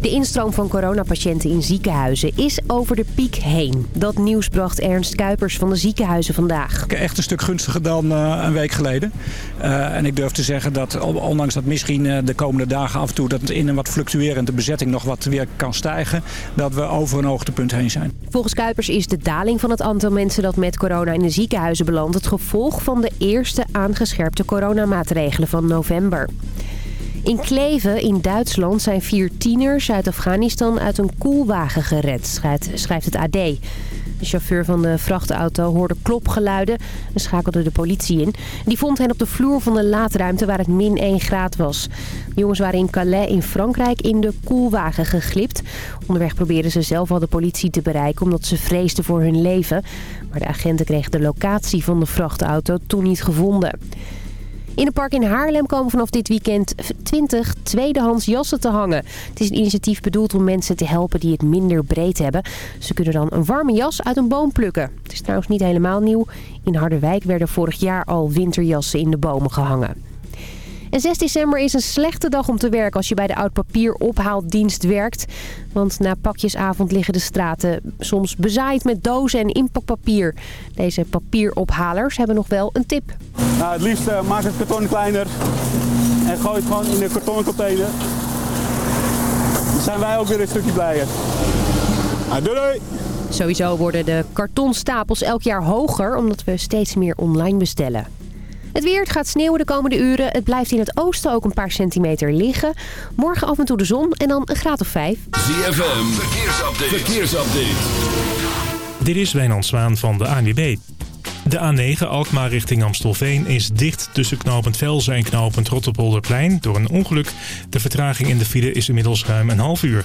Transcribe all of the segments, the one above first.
De instroom van coronapatiënten in ziekenhuizen is over de piek heen. Dat nieuws bracht Ernst Kuipers van de ziekenhuizen vandaag. Echt een stuk gunstiger dan uh, een week geleden. Uh, en ik durf te zeggen dat ondanks dat misschien uh, de komende dagen af en toe... dat in een wat fluctuerende bezetting nog wat weer kan stijgen... dat we over een hoogtepunt heen zijn. Volgens Kuipers is de daling van het aantal mensen dat met corona in de ziekenhuizen belandt... het gevolg van de eerste aangescherpte coronamaatregelen van november. In Kleven in Duitsland zijn vier tieners uit Afghanistan uit een koelwagen gered, schrijft het AD. De chauffeur van de vrachtauto hoorde klopgeluiden en schakelde de politie in. Die vond hen op de vloer van de laadruimte waar het min 1 graad was. De jongens waren in Calais in Frankrijk in de koelwagen geglipt. Onderweg probeerden ze zelf al de politie te bereiken omdat ze vreesden voor hun leven. Maar de agenten kregen de locatie van de vrachtauto toen niet gevonden. In een park in Haarlem komen vanaf dit weekend 20 tweedehands jassen te hangen. Het is een initiatief bedoeld om mensen te helpen die het minder breed hebben. Ze kunnen dan een warme jas uit een boom plukken. Het is trouwens niet helemaal nieuw. In Harderwijk werden vorig jaar al winterjassen in de bomen gehangen. En 6 december is een slechte dag om te werken als je bij de oud papier ophaaldienst werkt. Want na pakjesavond liggen de straten soms bezaaid met dozen en inpakpapier. Deze papierophalers hebben nog wel een tip. Nou, het liefst uh, maak het karton kleiner en gooi het gewoon in de kartoncontainer. Dan zijn wij ook weer een stukje blijer. Nou, doei doei! Sowieso worden de kartonstapels elk jaar hoger omdat we steeds meer online bestellen. Het weer, het gaat sneeuwen de komende uren. Het blijft in het oosten ook een paar centimeter liggen. Morgen af en toe de zon en dan een graad of vijf. ZFM, verkeersupdate. verkeersupdate. Dit is Wijnand Zwaan van de ANWB. De A9 Alkmaar richting Amstelveen is dicht tussen knooppunt Velzen en knooppunt Rotterpolderplein door een ongeluk. De vertraging in de file is inmiddels ruim een half uur.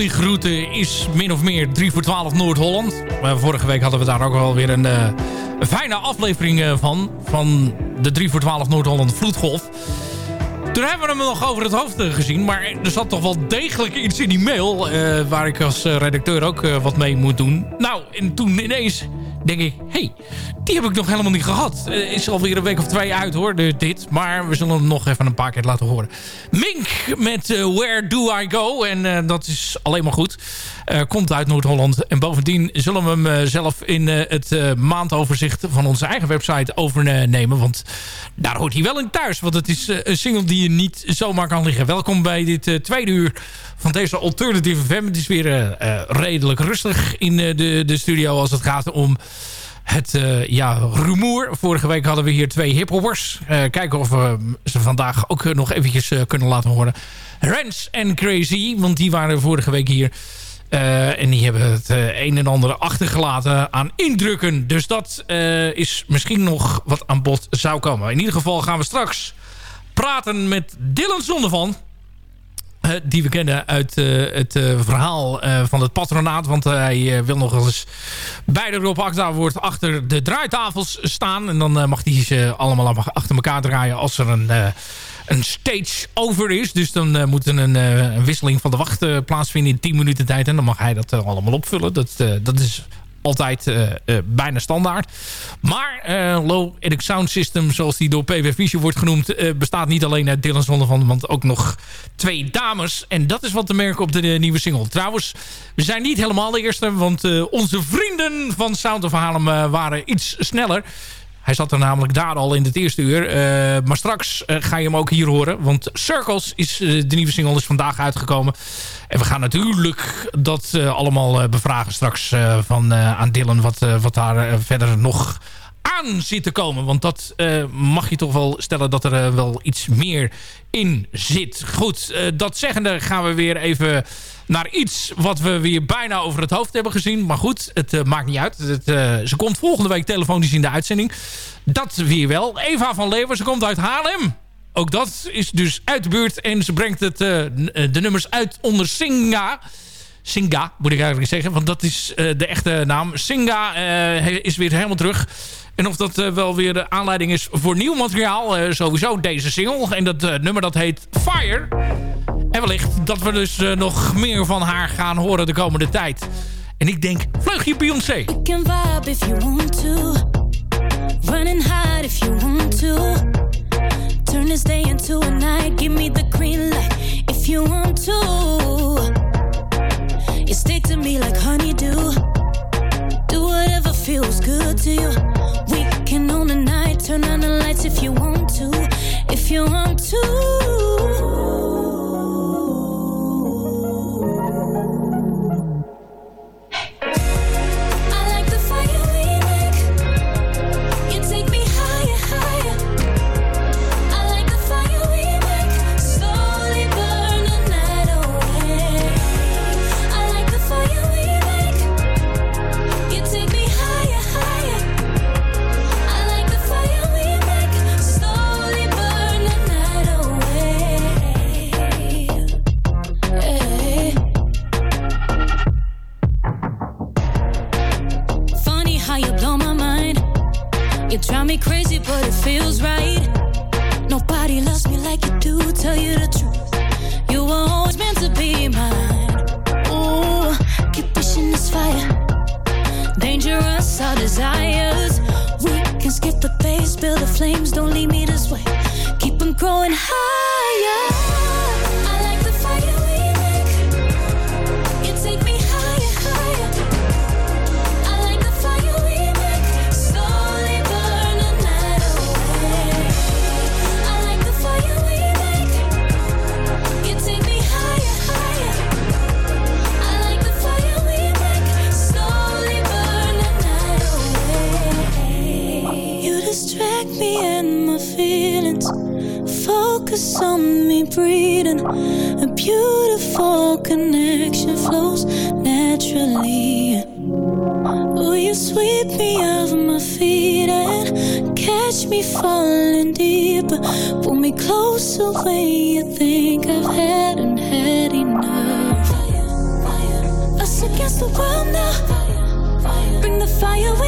Aanvliegroute is min of meer 3 voor 12 Noord-Holland. vorige week hadden we daar ook wel weer een, een fijne aflevering van. Van de 3 voor 12 Noord-Holland vloedgolf. Toen hebben we hem nog over het hoofd gezien. Maar er zat toch wel degelijk iets in die mail... waar ik als redacteur ook wat mee moet doen. Nou, en toen ineens denk ik... hey, die heb ik nog helemaal niet gehad. Uh, is alweer een week of twee uit hoor, dit. Maar we zullen hem nog even een paar keer laten horen. Mink met uh, Where Do I Go? En uh, dat is alleen maar goed. komt uit Noord-Holland. En bovendien zullen we hem zelf in het maandoverzicht van onze eigen website overnemen. Want daar hoort hij wel in thuis. Want het is een single die je niet zomaar kan liggen. Welkom bij dit tweede uur van deze Alternative FM. Het is weer redelijk rustig in de, de studio als het gaat om het uh, ja, rumoer. Vorige week hadden we hier twee hiphoppers. Uh, kijken of we ze vandaag ook nog eventjes kunnen laten horen. Rens en Crazy, want die waren vorige week hier. en die hebben het een en ander achtergelaten aan indrukken. Dus dat is misschien nog wat aan bod zou komen. In ieder geval gaan we straks praten met Dylan Zonnevan. Uh, die we kennen uit uh, het uh, verhaal van het patronaat. Want hij wil nog eens bij de Rob wordt achter de draaitafels staan. En dan mag hij ze allemaal achter elkaar draaien als er een, een stage over is. Dus dan moet er een, een, wisseling van de wacht plaatsvinden in 10 minuten tijd. En dan mag hij dat allemaal opvullen. Dat, dat is altijd uh, uh, bijna standaard. Maar uh, Low Edic Sound System, zoals die door PW Vision wordt genoemd... bestaat niet alleen uit Dylan Zonnevan, want ook nog twee dames. En dat is wat te merken op de nieuwe single. Trouwens, we zijn niet helemaal de eerste... want onze vrienden van Sound of Harlem waren iets sneller... Hij zat er namelijk daar al in het eerste uur. Maar straks ga je hem ook hier horen. Want Circles is de nieuwe single is vandaag uitgekomen. En we gaan natuurlijk dat allemaal bevragen straks van, aan Dylan. Wat, wat daar verder nog aan zit te komen. Want dat mag je toch wel stellen dat er wel iets meer in zit. Goed, dat zeggende gaan we weer even naar iets wat we weer bijna over het hoofd hebben gezien. Maar goed, het maakt niet uit. Het, ze komt volgende week telefonisch in de uitzending. Dat weer wel. Eva van Leeuwen, ze komt uit Haarlem. Ook dat is dus uit de buurt. En ze brengt het, uh, de nummers uit onder Singa. Singa, moet ik eigenlijk zeggen. Want dat is de echte naam. Singa is weer helemaal terug. En of dat wel weer de aanleiding is voor nieuw materiaal. sowieso deze single. En dat nummer dat heet Fire. En wellicht dat we dus nog meer van haar gaan horen de komende tijd. En ik denk, vleugje Beyoncé. If you want to. Hard if you want to. Turn this day into a night. Give me the green light if you want to. You stick to me like honeydew. Do whatever feels good to you. We can own the night. Turn on the lights if you want to. If you want to.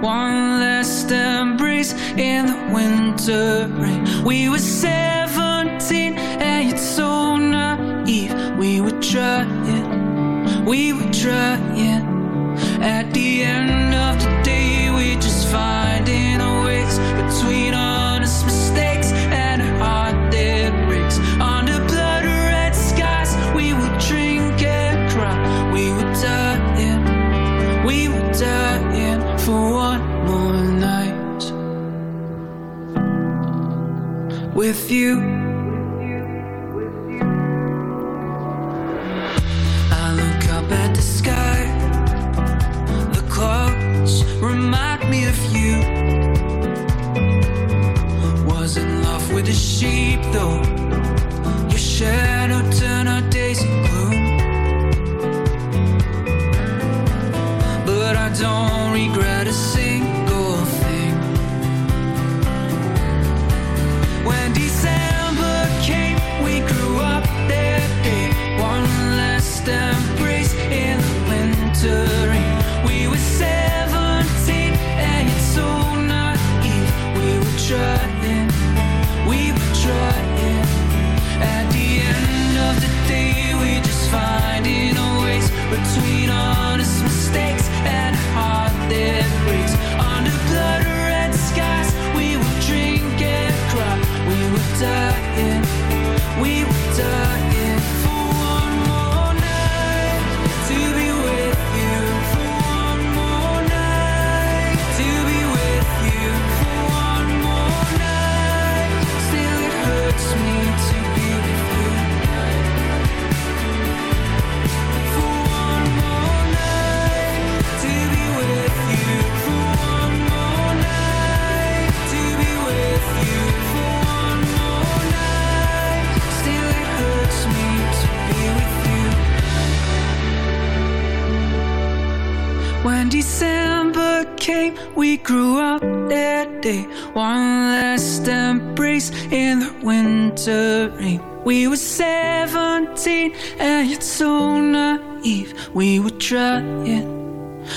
One last embrace in the winter rain. We were 17 and it's so naive. We were trying, we were trying. At the end with you. day. One last embrace in the winter. We were 17 and you're so naïef We were trying,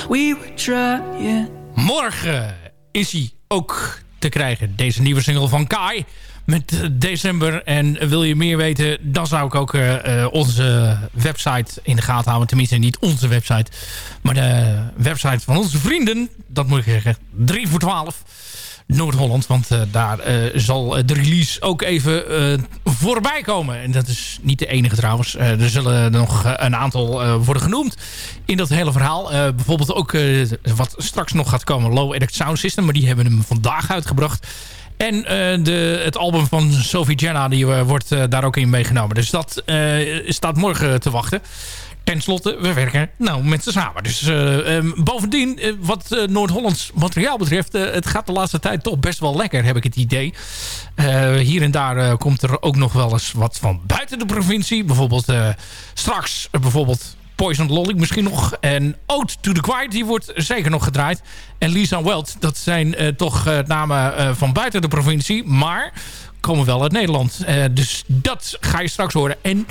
we were trying. Morgen is hij ook te krijgen, deze nieuwe single van Kai met december. En wil je meer weten, dan zou ik ook uh, onze website in de gaten houden. Tenminste, niet onze website, maar de website van onze vrienden. Dat moet ik zeggen. 3 voor 12. Noord-Holland. Want eh, daar eh, zal eh, de release ook even voorbij komen. En dat is niet de enige trouwens. er zullen nog een aantal worden genoemd in dat hele verhaal. bijvoorbeeld ook wat straks nog gaat komen. Low Edit Sound System. Maar die hebben hem vandaag uitgebracht. En de, het album van Sophie Jenna die, wordt daar ook in meegenomen. Dus dat staat morgen te wachten. Ten slotte, we werken nou met z'n samen. Dus eh, ehm, bovendien, eh, wat eh, Noord-Hollands materiaal betreft... het gaat de laatste tijd toch best wel lekker, heb ik het idee. Hier en daar komt er ook nog wel eens wat van buiten de provincie. Bijvoorbeeld straks bijvoorbeeld Poison Lolly misschien nog. En Ode to the Quiet, die wordt zeker nog gedraaid. En Lisa Weld, dat zijn toch namen van buiten de provincie. Maar komen wel uit Nederland. Dus dat ga je straks horen. En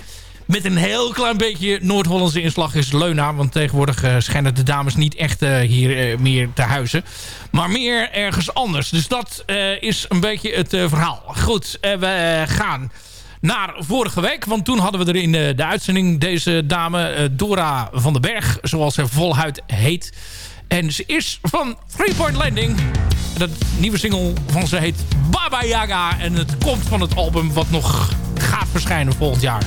met een heel klein beetje Noord-Hollandse inslag is Leuna. Want tegenwoordig eh, schijnen de dames niet echt eh, hier eh, meer te huizen. Maar meer ergens anders. Dus dat is een beetje het verhaal. Goed, we gaan naar vorige week. Want toen hadden we er in de, uitzending deze dame Dora van den Berg. Zoals ze voluit heet. En ze is van Three Point Landing. De nieuwe single van ze heet Baba Yaga. En het komt van het album wat nog gaat verschijnen volgend jaar.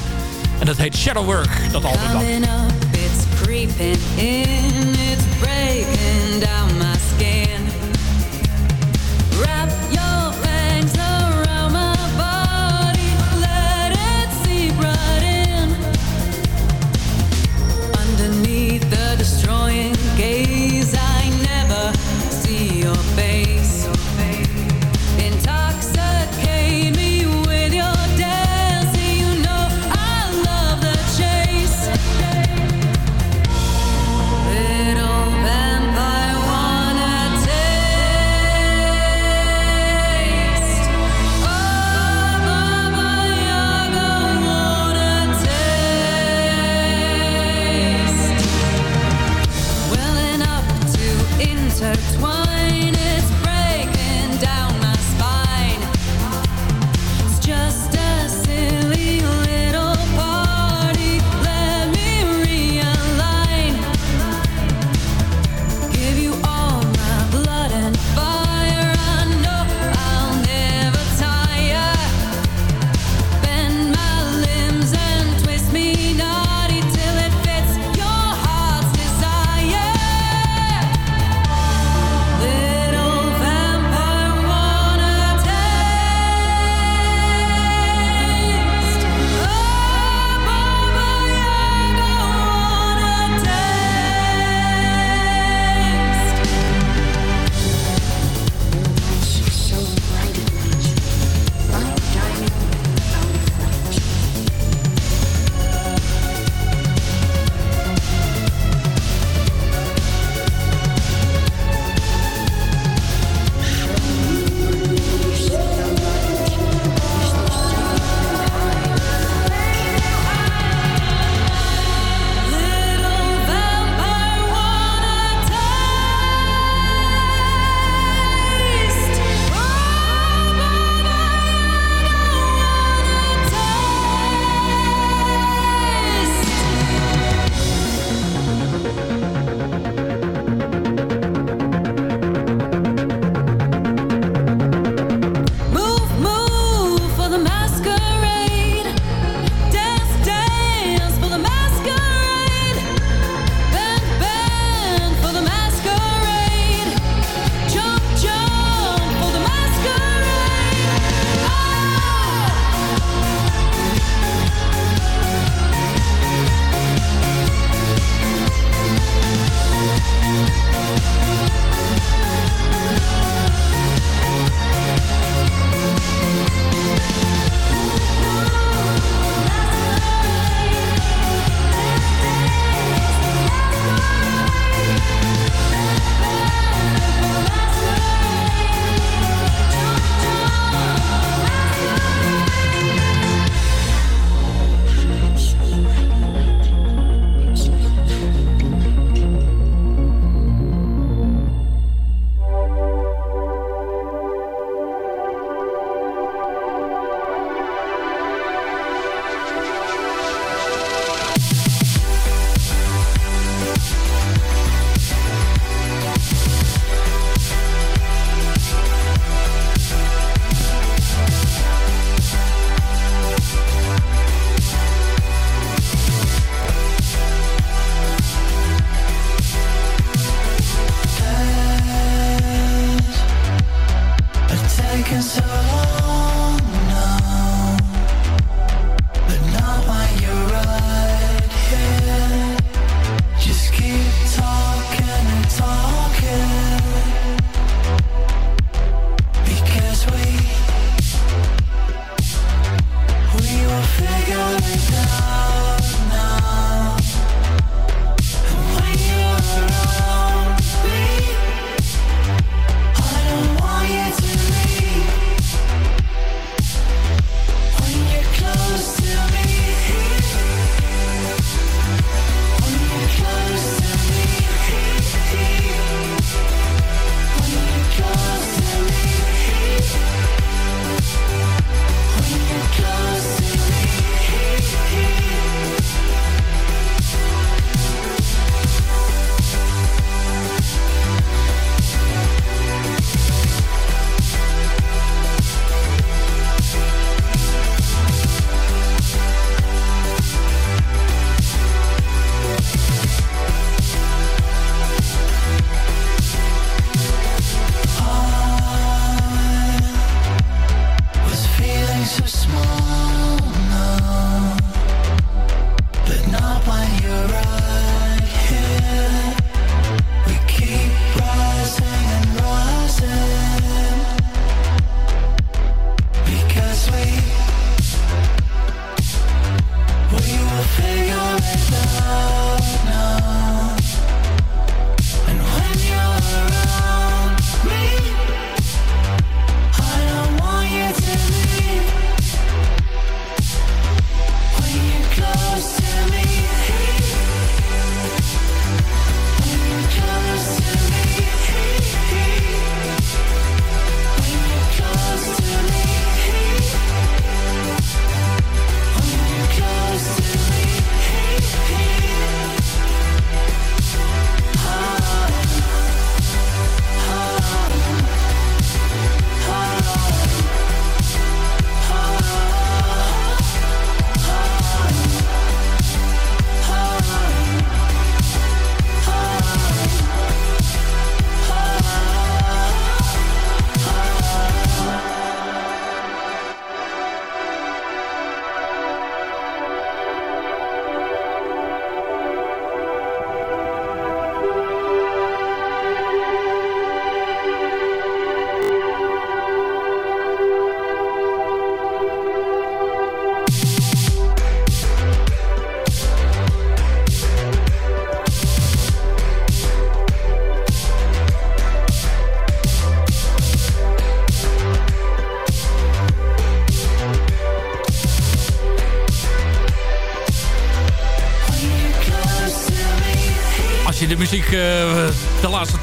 En dat heet Shadow Work, dat album dan. Creeping in, it's breaking down my skin. Wrap your around my body, let it seep right in. Underneath the destroying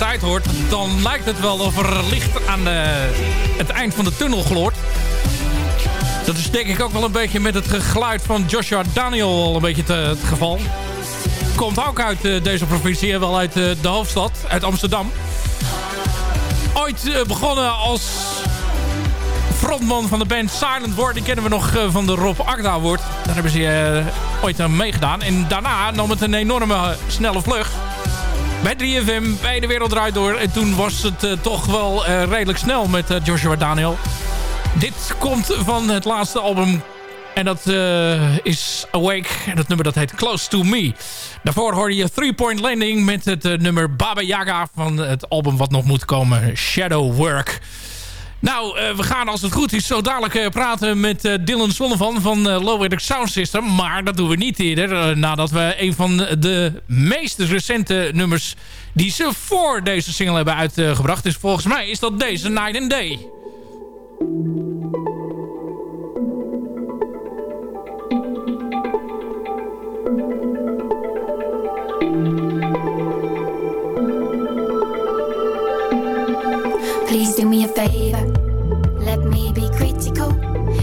tijd hoort, dan lijkt het wel of er licht aan eh, het eind van de tunnel gloort. Dat is denk ik ook wel een beetje met het geluid van Joshua Daniel al een beetje het geval. Komt ook uit eh, deze provincie, wel uit eh, de hoofdstad, uit Amsterdam. Ooit begonnen als frontman van de band Silent Word. Die kennen we nog van de Rob Agda Award. Daar hebben ze ooit aan meegedaan. En daarna nam het een enorme snelle vlucht. Bij 3FM, bij de Wereld Draait Door. En toen was het eh, toch wel eh, redelijk snel met eh, Joshua Daniel. Dit komt van het laatste album. En dat is Awake. En dat nummer dat heet Close to Me. Daarvoor hoorde je Three Point Landing met het nummer Baba Yaga van het album wat nog moet komen. Shadow Work. Nou, eh, we gaan als het goed is zo dadelijk eh, praten met eh, Dylan Sonnevan van Low Electric Sound System. Maar dat doen we niet eerder nadat we een van de meest recente nummers die ze voor deze single hebben uitgebracht. Dus volgens mij is dat deze Night and Day. Please do me a favor. Me be critical.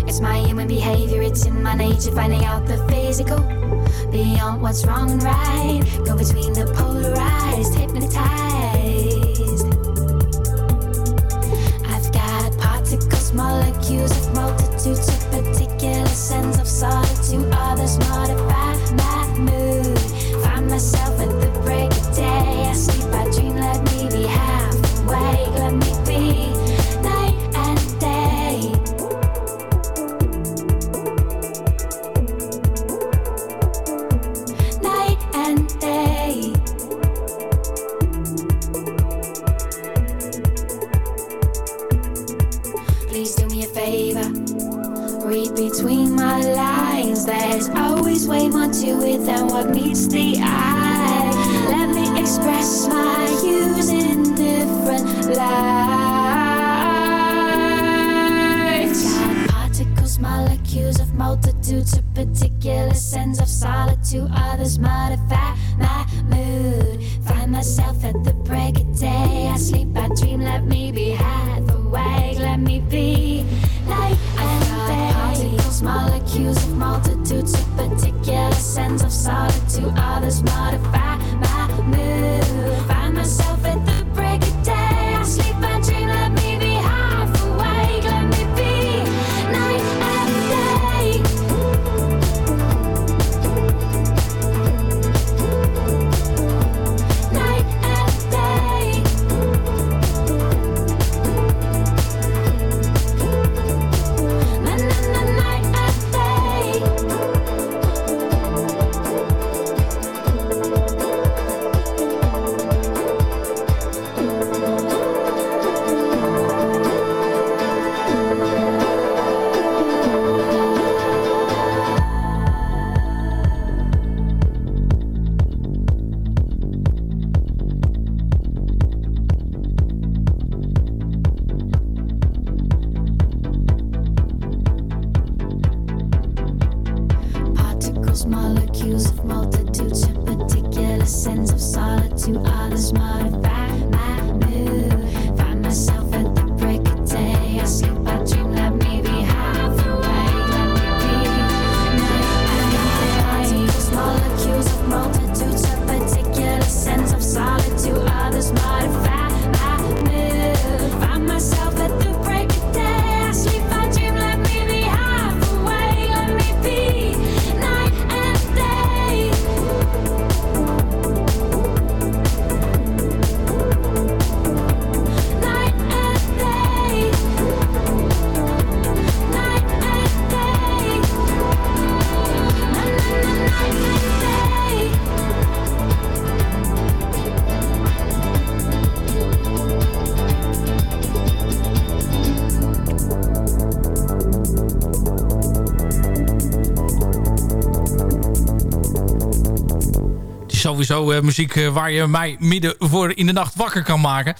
It's my human behavior, it's in my nature, finding out the physical. Beyond what's wrong and right. Go between the polarized, hypnotized. I've got particles, molecules of multitudes of particular sense of solitude. Others modify my mood. Find myself at the what meets the eye. Let me express my sowieso eh, muziek eh, waar je mij midden voor in de nacht wakker kan maken.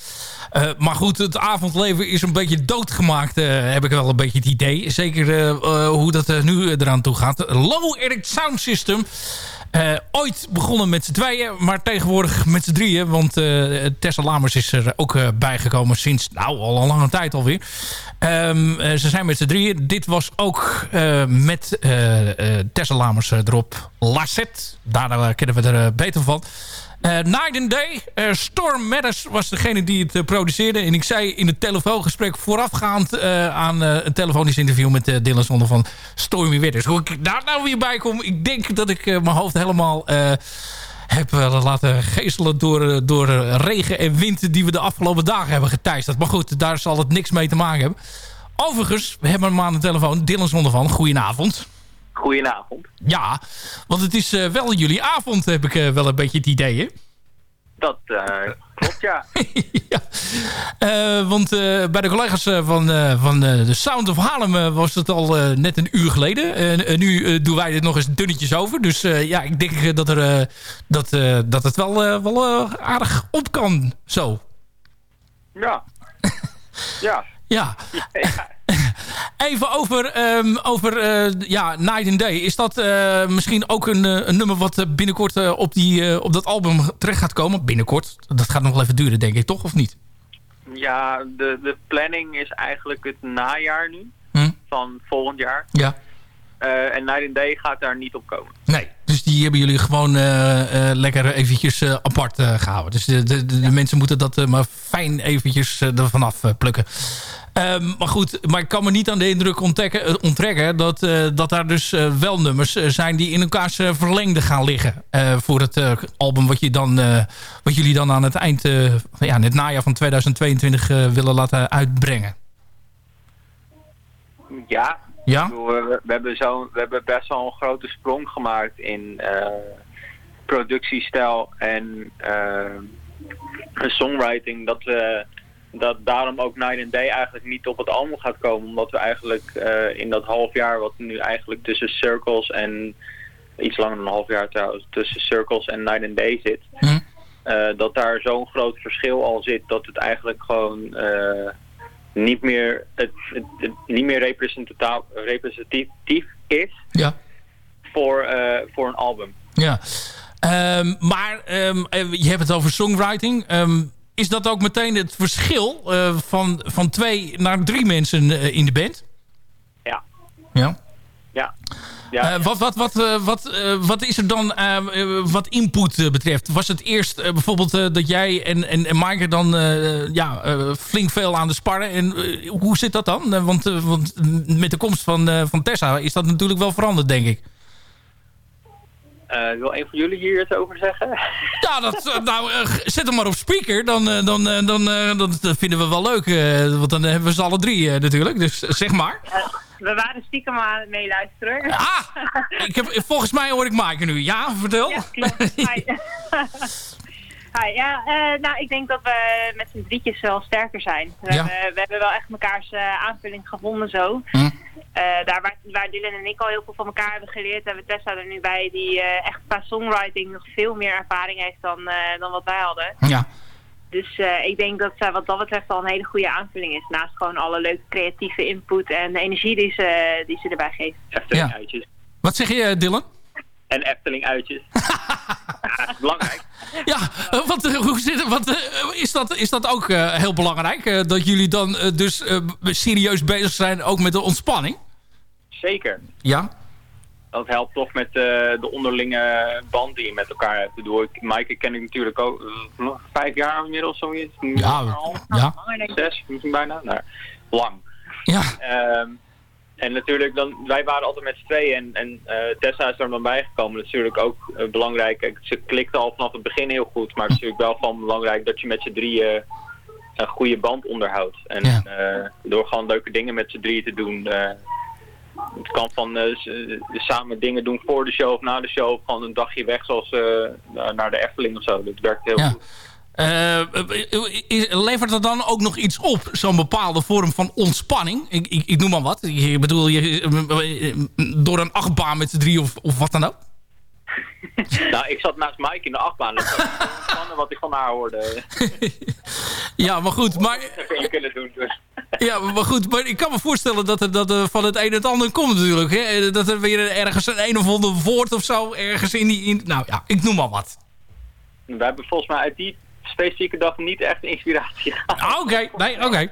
Eh, maar goed, het avondleven is een beetje doodgemaakt, heb ik wel een beetje het idee. Zeker hoe dat nu eraan toe gaat. Low Eric Sound System. Begonnen met z'n tweeën, maar tegenwoordig met z'n drieën. Want eh, Tessa Lamers is er ook eh, bijgekomen sinds nou, al een lange tijd alweer. Eh, ze zijn met z'n drieën. Dit was ook met Tessa Lamers erop. Lasset, daar kennen we er beter van. Eh, Night and Day. Eh, Storm Matters was degene die het eh, produceerde. En ik zei in het telefoongesprek voorafgaand aan een telefonisch interview met Dylan Zonder van Stormy Wetters. Hoe ik daar nou weer bij kom. Ik denk dat ik mijn hoofd helemaal heb laten geestelen door, door regen en wind die we de afgelopen dagen hebben geteisterd. Maar goed, daar zal het niks mee te maken hebben. Overigens, we hebben hem aan de telefoon. Dylan Zonder van, goedenavond. Goedenavond. Ja, want het is eh, wel jullie avond, heb ik eh, wel een beetje het idee, hè? Dat eh, klopt, ja. Eh, want bij de collega's van, van de Sound of Haarlem eh, was het al net een uur geleden. En nu doen wij dit nog eens dunnetjes over. Dus ja, ik denk dat, er, dat, dat het wel, wel aardig op kan. Zo. Ja. Ja. Ja. Even over, ehm, over eh, ja, Night and Day. Is dat eh, misschien ook een, eh, een nummer wat binnenkort op, die, op dat album terecht gaat komen? Binnenkort. Dat gaat nog wel even duren, denk ik, toch? Of niet? Ja, de, de planning is eigenlijk het najaar nu. Hm? Van volgend jaar. Ja. En Night and Day gaat daar niet op komen. Nee, die hebben jullie gewoon eh, eh, lekker eventjes eh, apart eh, gehouden. Dus de, de, de, de mensen moeten dat eh, maar fijn eventjes eh, er vanaf eh, plukken. Ehm, maar goed, maar ik kan me niet aan de indruk onttrekken, onttrekken dat, eh, dat daar dus wel nummers zijn die in elkaars verlengde gaan liggen. eh, voor het album wat, je dan, eh, wat jullie dan aan het eind, eh, van, ja, in het najaar van 2022 eh, willen laten uitbrengen. Ja. Ja? Ik bedoel, We, we hebben zo, we hebben best wel een grote sprong gemaakt in eh, productiestijl en eh, songwriting. Dat we dat daarom ook Night and Day eigenlijk niet op het album gaat komen. Omdat we eigenlijk eh, in dat half jaar wat nu eigenlijk tussen Circles en iets langer dan een half jaar trouwens, tussen Circles en Night and Day zit. Hm. eh, dat daar zo'n groot verschil al zit dat het eigenlijk gewoon eh, niet meer, het, het, het niet meer representatief is Ja. voor, eh, voor een album. Ja. Ehm, maar ehm, eh, je hebt het over songwriting. Ehm, is dat ook meteen het verschil eh, van, van twee naar drie mensen in de band? Ja. Ja. Ja. ja. Eh, wat, wat, wat, eh, wat, eh, wat is er dan wat input betreft? Was het eerst bijvoorbeeld dat jij en, en, en Maaike dan ja, flink veel aan de sparren? En hoe zit dat dan? Want, want met de komst van, van Tessa is dat natuurlijk wel veranderd, denk ik. Wil een van jullie hier iets over zeggen? Ja, dat, nou, zet hem maar op speaker. Dan, dan, dan, eh, dat vinden we wel leuk. want dan hebben we ze alle drie natuurlijk. Dus zeg maar. We waren stiekem aan het meeluisteren. Ah! Ik heb, volgens mij hoor ik Maaike nu. Ja, vertel. Ja, klopt. Hi. Hi, ja, eh, nou, ik denk dat we met z'n drietjes wel sterker zijn. We, Ja. hebben, we hebben wel echt mekaars eh, aanvulling gevonden zo. Hm. Eh, daar waar, waar Dylan en ik al heel veel van elkaar hebben geleerd, hebben we Tessa er nu bij die echt qua songwriting nog veel meer ervaring heeft dan, dan wat wij hadden. Ja. Dus eh, ik denk dat zij wat dat betreft al een hele goede aanvulling is. Naast gewoon alle leuke creatieve input en de energie die ze, die ze erbij geeft. Ja. Wat zeg je, Dylan? En Efteling uitjes. ja, dat is belangrijk. Ja, eh, wat, eh, hoe zit het, wat, eh, is, dat, is dat ook eh, heel belangrijk? eh, dat jullie dan eh, dus eh, serieus bezig zijn ook met de ontspanning? Zeker. Ja? Dat helpt toch met eh, de onderlinge band die je met elkaar hebt. Ik bedoel, Maaike ken ik natuurlijk ook eh, nog vijf jaar inmiddels zoiets. Ja, ja. Zes, misschien bijna. Nou, lang. Ja. Ehm, en natuurlijk, dan, wij waren altijd met z'n tweeën en, en eh, Tessa is er dan bijgekomen. Dat is natuurlijk ook belangrijk. Ze klikte al vanaf het begin heel goed, maar het is natuurlijk wel van belangrijk dat je met z'n drieën een goede band onderhoudt. En door gewoon leuke dingen met z'n drieën te doen. Het kan van eh, eh, samen dingen doen voor de show of na de show. Of gewoon een dagje weg zoals eh, naar de Efteling of zo. Dat werkt heel Ja. goed. Levert er dan ook nog iets op, zo'n bepaalde vorm van ontspanning? Ik, ik, ik noem maar wat. Ik bedoel, je, door een achtbaan met z'n drie of, of wat dan ook? nou, ik zat naast Mike in de achtbaan. Dat was ontspannen wat ik van haar hoorde. Ja, maar goed. Maar, in kunnen doen. Dus. Ja, maar goed, maar ik kan me voorstellen dat er, dat er van het een het ander komt natuurlijk. Hè? Dat er weer ergens een een of ander woord of zo ergens in die... In, nou ja, ik noem maar wat. We hebben volgens mij uit die specifieke dag niet echt inspiratie gehad. Ah, Oké, nee, oké.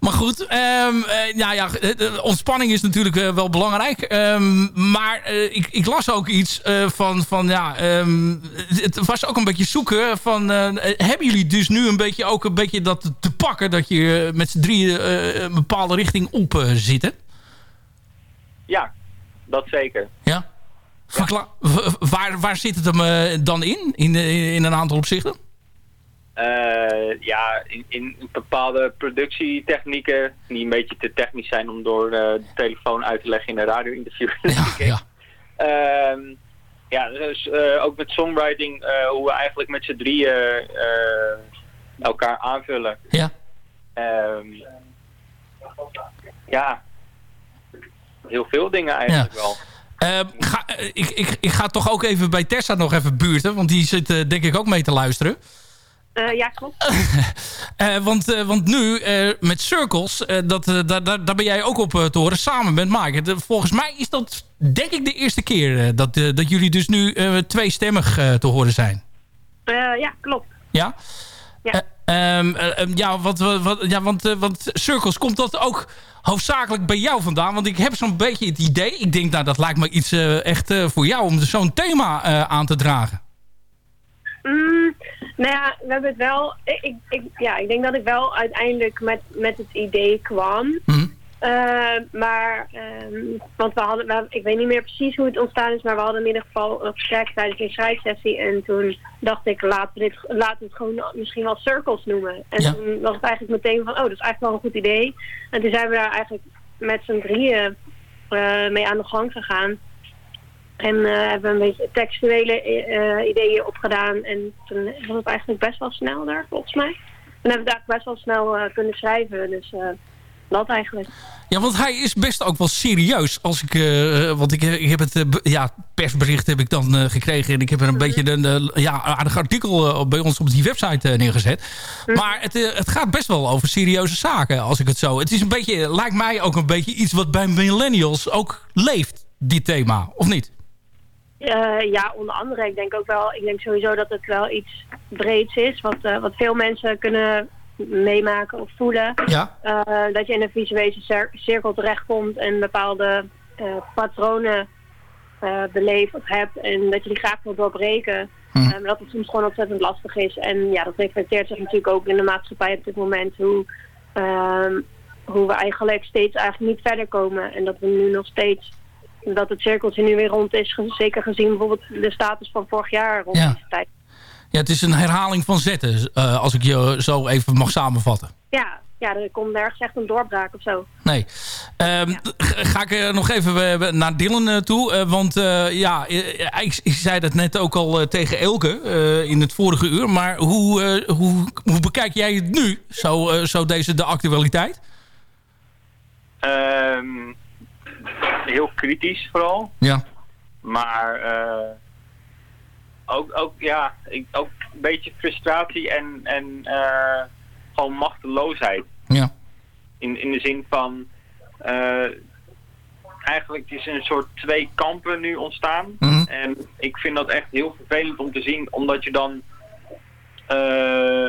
Maar goed, ehm, eh, nou ja, de- de ontspanning is natuurlijk eh, wel belangrijk. Ehm, maar eh, ik, ik las ook iets eh, van, van ja, ehm, het was ook een beetje zoeken van, eh, hebben jullie dus nu een beetje ook een beetje dat te pakken dat je eh, met z'n drieën eh, een bepaalde richting op eh, zitten? Ja, dat zeker. Ja. Verkla- waar, waar zit het hem eh, dan in? In, eh, in een aantal opzichten? Eh, ja, in, in bepaalde productietechnieken die een beetje te technisch zijn om door eh, de telefoon uit te leggen in een radio-interview. Ja, ja. Ehm, ja, dus eh, ook met songwriting, hoe we eigenlijk met z'n drieën elkaar aanvullen. Ja. Ehm, ja, heel veel dingen eigenlijk wel. Ehm, ga, eh, ik, ik, ik ga toch ook even bij Tessa nog even buurten. Want die zit denk ik ook mee te luisteren. Eh, ja, klopt. Eh, want, eh, want nu met Circles, dat, daar, daar, daar ben jij ook op te horen. Samen met Mike. De- volgens mij is dat denk ik de eerste keer dat, dat jullie dus nu tweestemmig te horen zijn. Ja, klopt. Ja? Ja. Eh, ehm, eh, ehm, ja, wat, wat, ja want, want Circles, komt dat ook hoofdzakelijk bij jou vandaan? Want ik heb zo'n beetje het idee, ik denk nou dat lijkt me iets echt voor jou om zo'n thema aan te dragen. Mm, nou ja, we hebben het wel. Ik, ik, ja, ik denk dat ik wel uiteindelijk met, met het idee kwam. Mhm. Eh, maar, ehm, want we hadden, we, ik weet niet meer precies hoe het ontstaan is, maar we hadden in ieder geval een gesprek tijdens een schrijfsessie. En toen dacht ik, laten we, dit, laten we het gewoon misschien wel circles noemen. En Ja. toen was het eigenlijk meteen van, oh, dat is eigenlijk wel een goed idee. En toen zijn we daar eigenlijk met z'n drieën eh, mee aan de gang gegaan. En eh, hebben we een beetje textuele eh, ideeën opgedaan. En toen was het eigenlijk best wel snel daar, volgens mij. Toen hebben we eigenlijk best wel snel kunnen schrijven. Dus dat eigenlijk. Ja, want hij is best ook wel serieus. Als ik, want ik, ik heb het ja, persbericht heb ik dan gekregen. En ik heb er een beetje een ja, aardig artikel bij ons op die website neergezet. Maar het, het gaat best wel over serieuze zaken, als ik het zo... Het is een beetje, lijkt mij ook een beetje iets wat bij millennials ook leeft, dit thema. Of niet? Eh, ja, onder andere. Ik denk ook wel, ik denk sowieso dat het wel iets breeds is. Wat, eh, wat veel mensen kunnen meemaken of voelen. Ja. Eh, dat je in een visuele cir- cirkel terechtkomt en bepaalde patronen beleeft of hebt. En dat je die graag wil doorbreken. Maar dat het soms gewoon ontzettend lastig is. En ja, dat reflecteert zich natuurlijk ook in de maatschappij op dit moment. Hoe, ehm, hoe we eigenlijk steeds eigenlijk niet verder komen. En dat we nu nog steeds, dat het cirkeltje nu weer rond is. Zeker gezien bijvoorbeeld de status van vorig jaar rond Ja. deze tijd. Ja, het is een herhaling van zetten, eh, als ik je zo even mag samenvatten. Ja, ja, er komt nergens echt een doorbraak of zo. Nee. Ehm, Ga ik eh, nog even eh, naar Dylan toe. eh, want eh, ja, ik, ik zei dat net ook al tegen Elke eh, in het vorige uur. Maar hoe, eh, hoe, hoe bekijk jij het nu? Zo, eh, zo deze de actualiteit? Ehm, heel kritisch vooral. Ja. Maar eh, ook, ook, ja, ik, ook een beetje frustratie en, en eh, gewoon machteloosheid. Ja. In, in de zin van... eh, eigenlijk is een soort twee kampen nu ontstaan. Mhm. En ik vind dat echt heel vervelend om te zien, omdat je dan eh,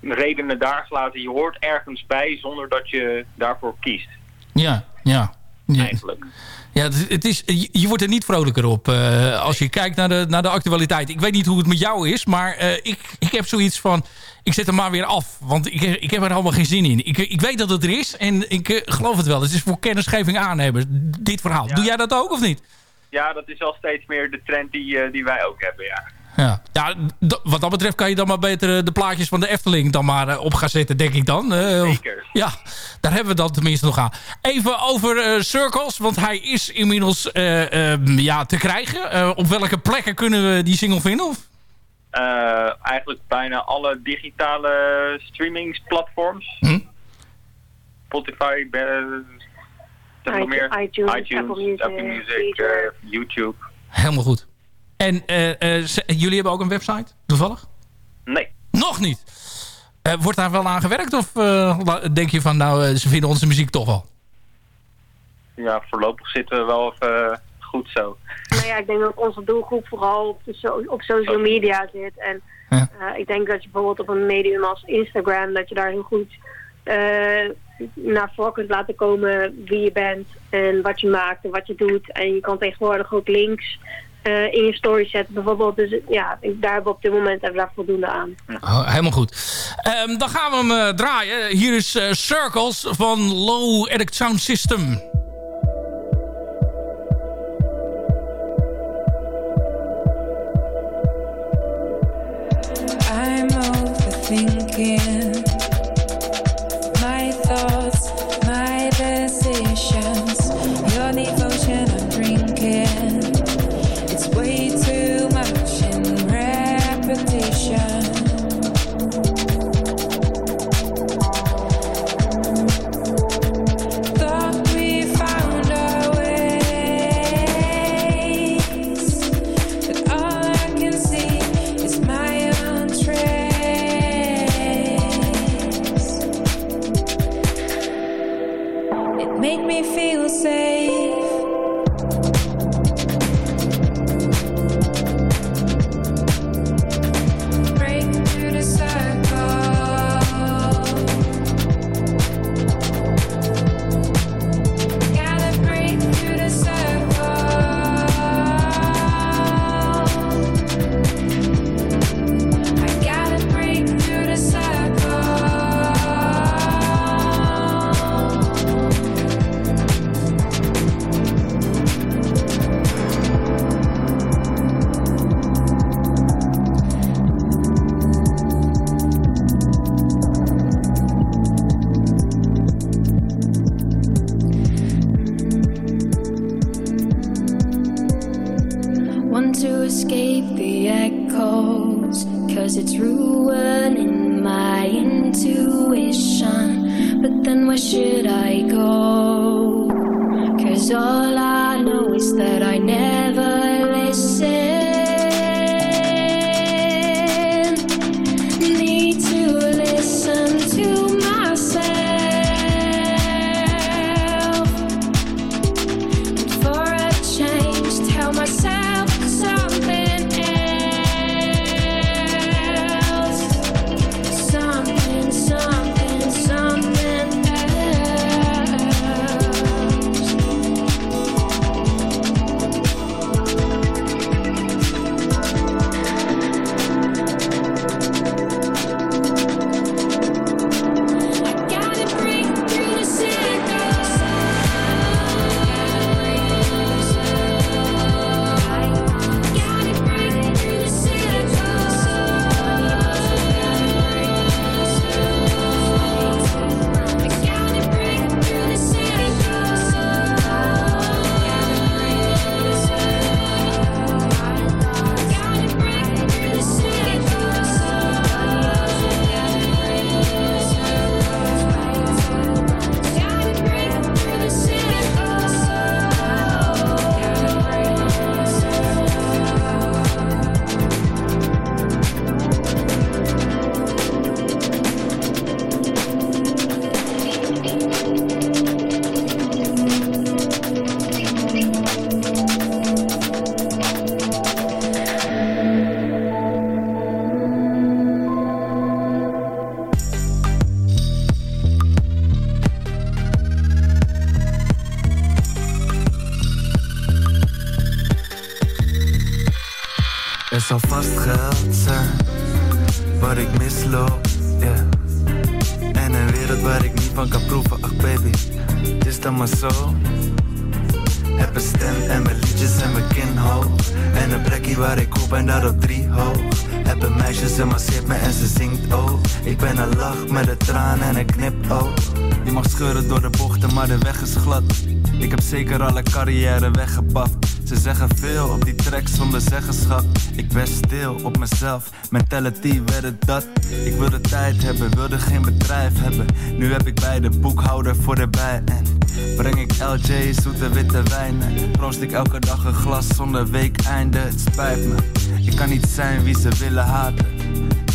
redenen daar gelaten. Je hoort ergens bij zonder dat je daarvoor kiest. Ja, ja. Ja. Eigenlijk. Ja, het, is, je, wordt er niet vrolijker op eh, als je kijkt naar de, naar de actualiteit. Ik weet niet hoe het met jou is, maar eh, ik, ik heb zoiets van... Ik zet hem maar weer af, want ik, ik heb er allemaal geen zin in. Ik, ik weet dat het er is en ik eh, geloof het wel. Het is voor kennisgeving aannemen, dit verhaal. Ja. Doe jij dat ook of niet? Ja, dat is al steeds meer de trend die, die wij ook hebben, ja. Ja, wat dat betreft kan je dan maar beter eh, de plaatjes van de Efteling dan maar eh, op gaan zetten, denk ik dan. Eh, Zeker. Ja, daar hebben we dan tenminste nog aan. Even over Circles, want hij is inmiddels eh, eh, ja, te krijgen. Eh, op welke plekken kunnen we die single vinden? Of? Eh, eigenlijk bijna alle digitale streamingsplatforms. Hm? Spotify, iTunes, iTunes, iTunes, Apple Music, Apple Music, YouTube. Helemaal goed. En eh, eh, jullie hebben ook een website, toevallig? Nee. Nog niet. Eh, wordt daar wel aan gewerkt of eh, denk je van nou, ze vinden onze muziek toch wel? Ja, voorlopig zitten we wel even goed zo. Nou ja, ik denk dat onze doelgroep vooral op, de so- op social media zit. En Ja. eh, ik denk dat je bijvoorbeeld op een medium als Instagram, dat je daar heel goed eh, naar voren kunt laten komen wie je bent en wat je maakt en wat je doet. En je kan tegenwoordig ook links eh, in je story zetten bijvoorbeeld. Dus ja, ik, daar hebben we op dit moment daar voldoende aan. Oh, helemaal goed. Ehm, dan gaan we hem eh, draaien. Hier is eh, Circles van Low Edit Sound System. I'm overthinking To escape the echoes, cause it's ruining my intuition. But then where should I go? Cause all I know is that I never zal vast geld zijn, wat ik misloop, yeah. En een wereld waar ik niet van kan proeven, ach baby, het is dan maar zo. Heb een stem en mijn liedjes en mijn kin hoog. En een plekje waar ik op en daar op drie hoog. Heb een meisje, ze masseert me en ze zingt ook. Ik ben een lach met een traan en een knipoog. Je mag scheuren door de bochten, maar de weg is glad. Ik heb zeker alle carrière weggepaft. Ze zeggen veel op die track zonder zeggenschap. Ik ben stil op mezelf, mentality werd het dat. Ik wilde tijd hebben, wilde geen bedrijf hebben. Nu heb ik bij de boekhouder voor de bij en breng ik LJ zoete witte wijnen. Proost ik elke dag een glas zonder weekeinde. Het spijt me, ik kan niet zijn wie ze willen haten.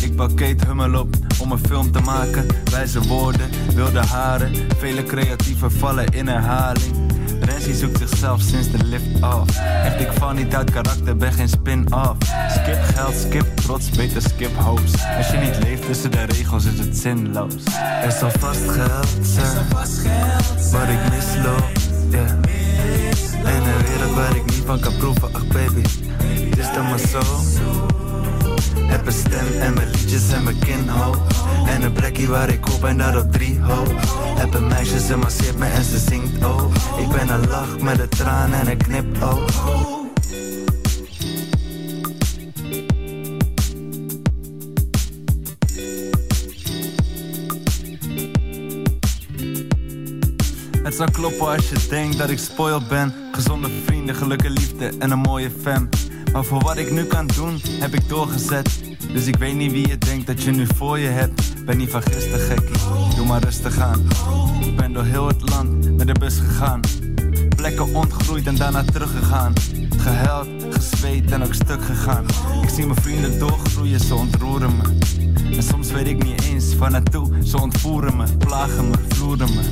Ik bouw Kate Hummel op om een film te maken. Wijze woorden, wilde haren. Vele creatieven vallen in herhaling. Renzi zoekt zichzelf sinds de lift af. Echt, ik val niet uit karakter, ben geen spin-off. Skip geld, skip trots, beter skip hopes. Als je niet leeft tussen de regels is het zinloos. Er zal vast geld zijn, wat ik misloop, yeah. En een wereld waar ik niet van kan proeven, ach baby, het is dan maar zo. Heb een stem en mijn liedjes en mijn kin hoog. En een plekje waar ik op en daar op drie hoog. Heb een meisje, ze masseert me en ze zingt ook. Ik ben een lach met een traan en een knipoog. Het zou kloppen als je denkt dat ik spoiled ben. Gezonde vrienden, gelukkige liefde en een mooie fam. Maar voor wat ik nu kan doen, heb ik doorgezet. Dus ik weet niet wie je denkt dat je nu voor je hebt. Ben niet van gisteren gekkie, doe maar rustig aan. Ik ben door heel het land met de bus gegaan. Plekken ontgroeid en daarna teruggegaan. Gehuild, gezweet en ook stuk gegaan. Ik zie mijn vrienden doorgroeien, ze ontroeren me. En soms weet ik niet eens waar naartoe, ze ontvoeren me, plagen me, vloeren me.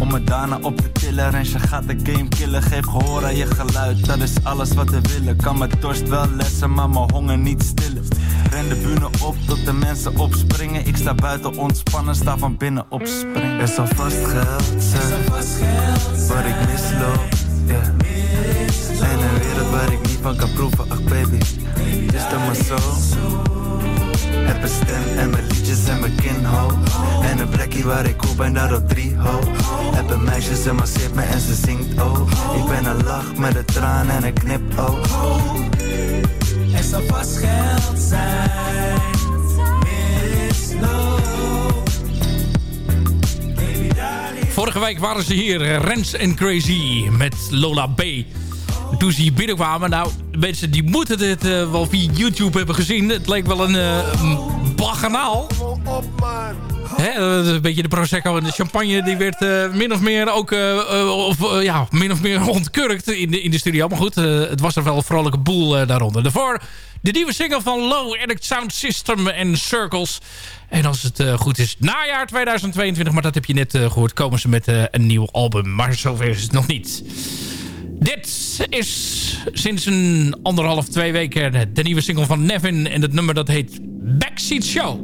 Om me daarna op te tillen en je gaat de game killen. Geef gehoor aan je geluid, dat is alles wat we willen. Kan mijn dorst wel lessen, maar mijn honger niet stillen. Ren de bühne op tot de mensen opspringen. Ik sta buiten ontspannen, sta van binnen op springen Er zal vast geld zijn, wat ik misloop, yeah. En een wereld waar ik niet van kan proeven, ach baby. Is dan maar zo heb een stem en mijn liedjes en mijn kin hoog. En een plekje waar ik op en daar op drie hoog. Heb een meisje, ze masseert me en ze zingt ook. Ik ben een lach met een traan en een knipoog. Er zal vast geld zijn. Misloop. Vorige week waren ze hier, Rens en Crazy, met Lola B. Toen ze hier binnenkwamen, nou, mensen die moeten dit eh, wel via YouTube hebben gezien. Het leek wel een, een baganaal. Hè, een beetje de Prosecco en de champagne, die werd eh, min of meer ook, of, ja, min of meer ontkurkt in de, in de studio. Maar goed, het was er wel een vrolijke boel daaronder. Daarvoor de nieuwe single van Low Edit Sound System en Circles. En als het goed is, najaar 2022, maar dat heb je net eh, gehoord, komen ze met een nieuw album. Maar zover is het nog niet. Dit is sinds een anderhalf, twee weken de nieuwe single van Nevin. En het nummer dat heet Backseat Show.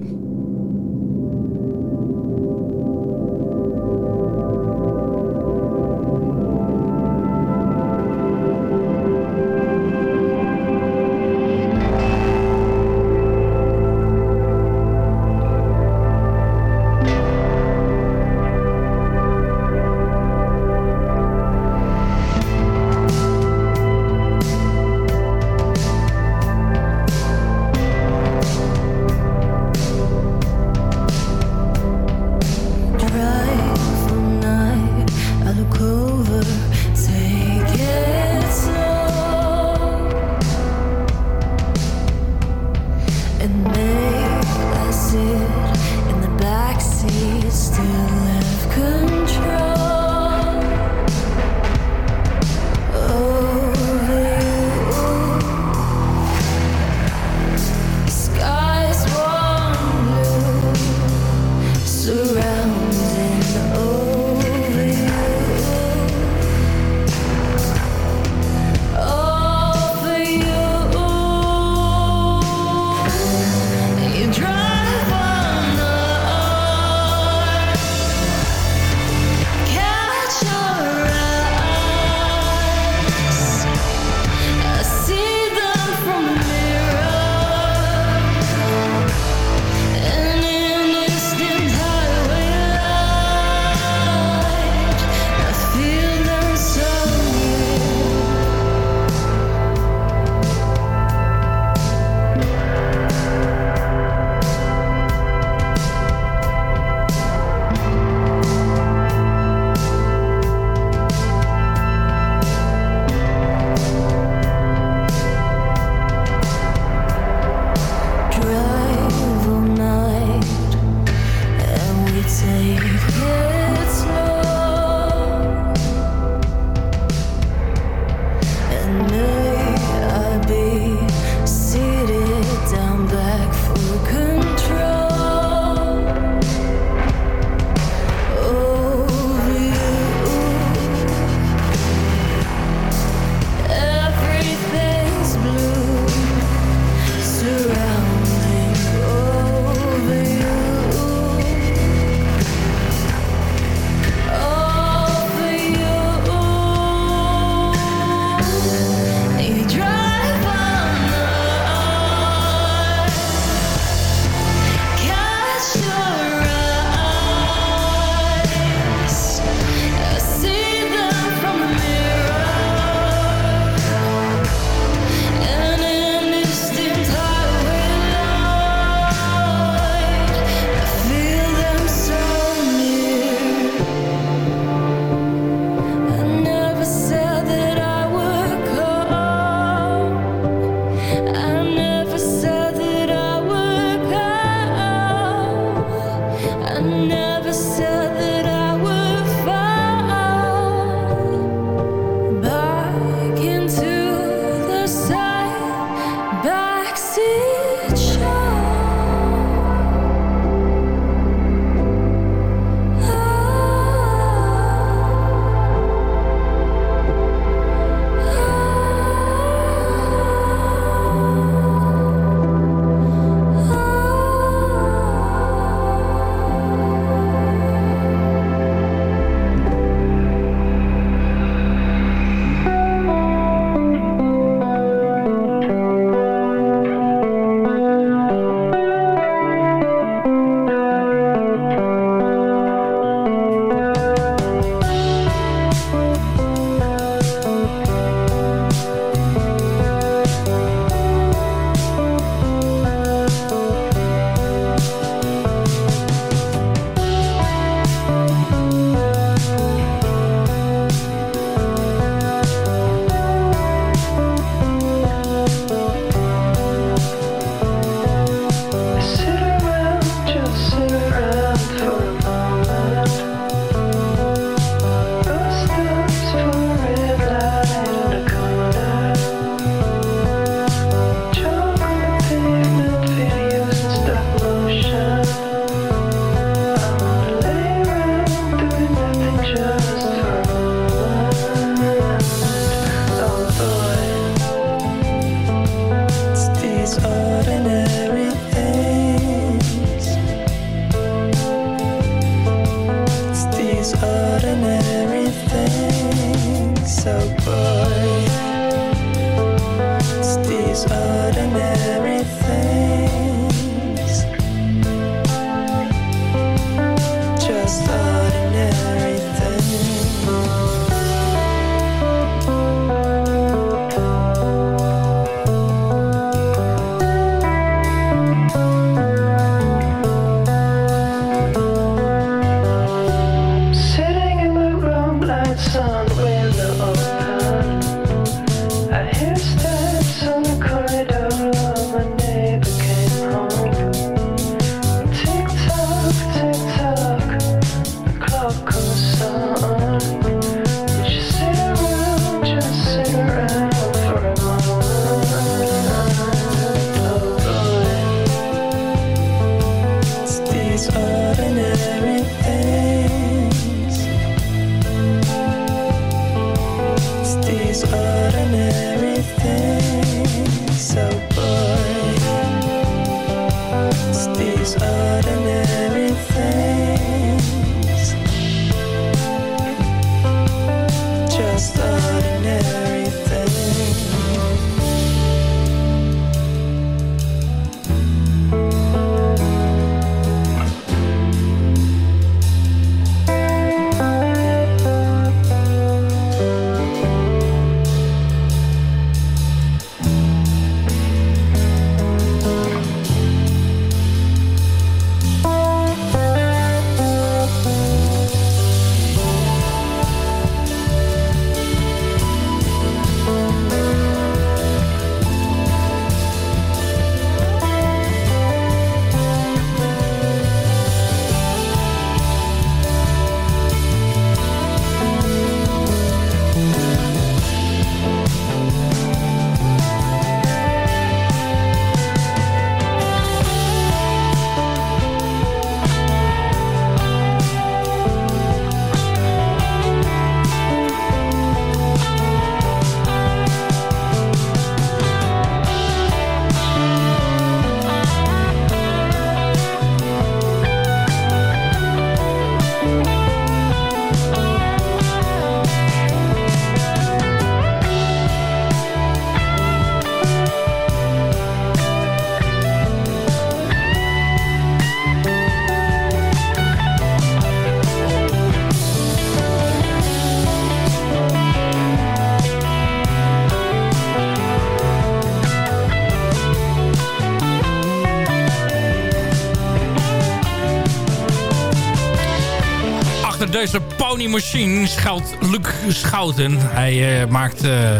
Deze Pony Machine schuilt Luc Schouten. Hij eh, maakt eh,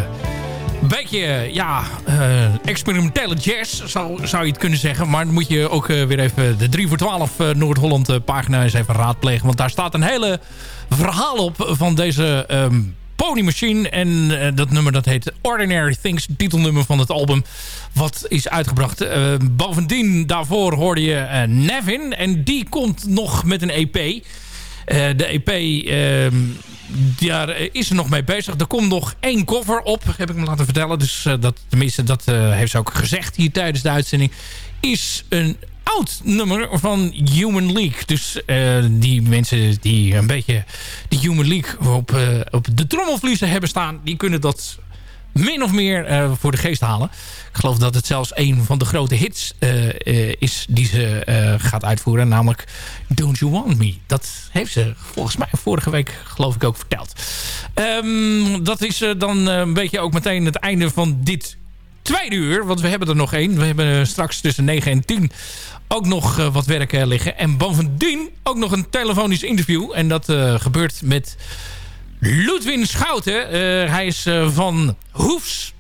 een beetje ja, eh, experimentele jazz, zou, zou je het kunnen zeggen. Maar dan moet je ook weer even de 3 voor 12 eh, Noord-Holland pagina eens even raadplegen. Want daar staat een hele verhaal op van deze ehm, Pony Machine. En dat nummer dat heet Ordinary Things, titelnummer van het album. Wat is uitgebracht. Bovendien, daarvoor hoorde je Nevin. En die komt nog met een EP. Eh, de EP, ehm, daar eh, is ze nog mee bezig. Er komt nog één cover op, heb ik me laten vertellen. Dus eh, dat, tenminste, dat eh, heeft ze ook gezegd hier tijdens de uitzending. Is een oud nummer van Human League. Dus die mensen die een beetje de Human League op, op de trommelvliezen hebben staan... die kunnen dat min of meer eh, voor de geest halen. Ik geloof dat het zelfs een van de grote hits eh, eh, is die ze gaat uitvoeren. Namelijk Don't You Want Me. Dat heeft ze volgens mij vorige week geloof ik ook verteld. Ehm, dat is dan een beetje ook meteen het einde van dit tweede uur. Want we hebben er nog één. We hebben straks tussen 9 en 10 ook nog wat werk liggen. En bovendien ook nog een telefonisch interview. En dat gebeurt met Ludwin Schouten. Eh, hij is eh, van Hoefs.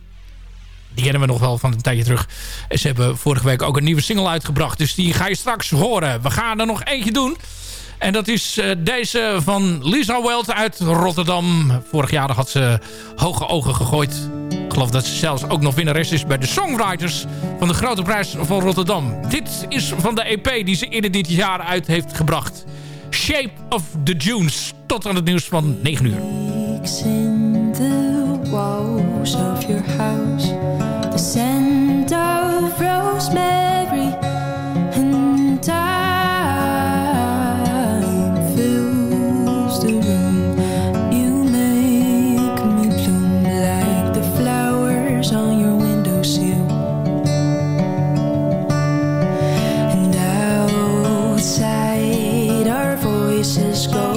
Die kennen we nog wel van een tijdje terug. Ze hebben vorige week ook een nieuwe single uitgebracht. Dus die ga je straks horen. We gaan er nog eentje doen. En dat is eh, deze van Lisa Weld uit Rotterdam. Vorig jaar had ze hoge ogen gegooid. Ik geloof dat ze zelfs ook nog winnares is bij de Songwriters van de Grote Prijs van Rotterdam. Dit is van de EP die ze eerder dit jaar uit heeft gebracht. Shape of the Dunes. Tot aan het nieuws van 9 uur. In the walls of your house. The scent of rosemary go.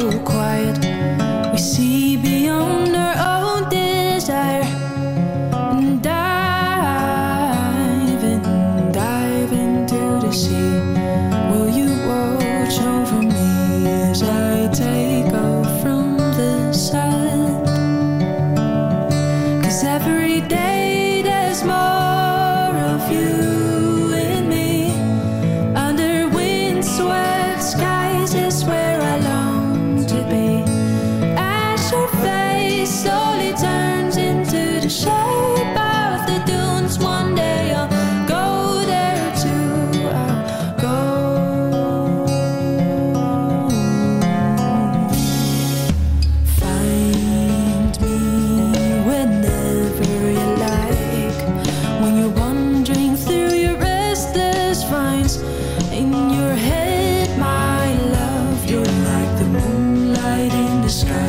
sky.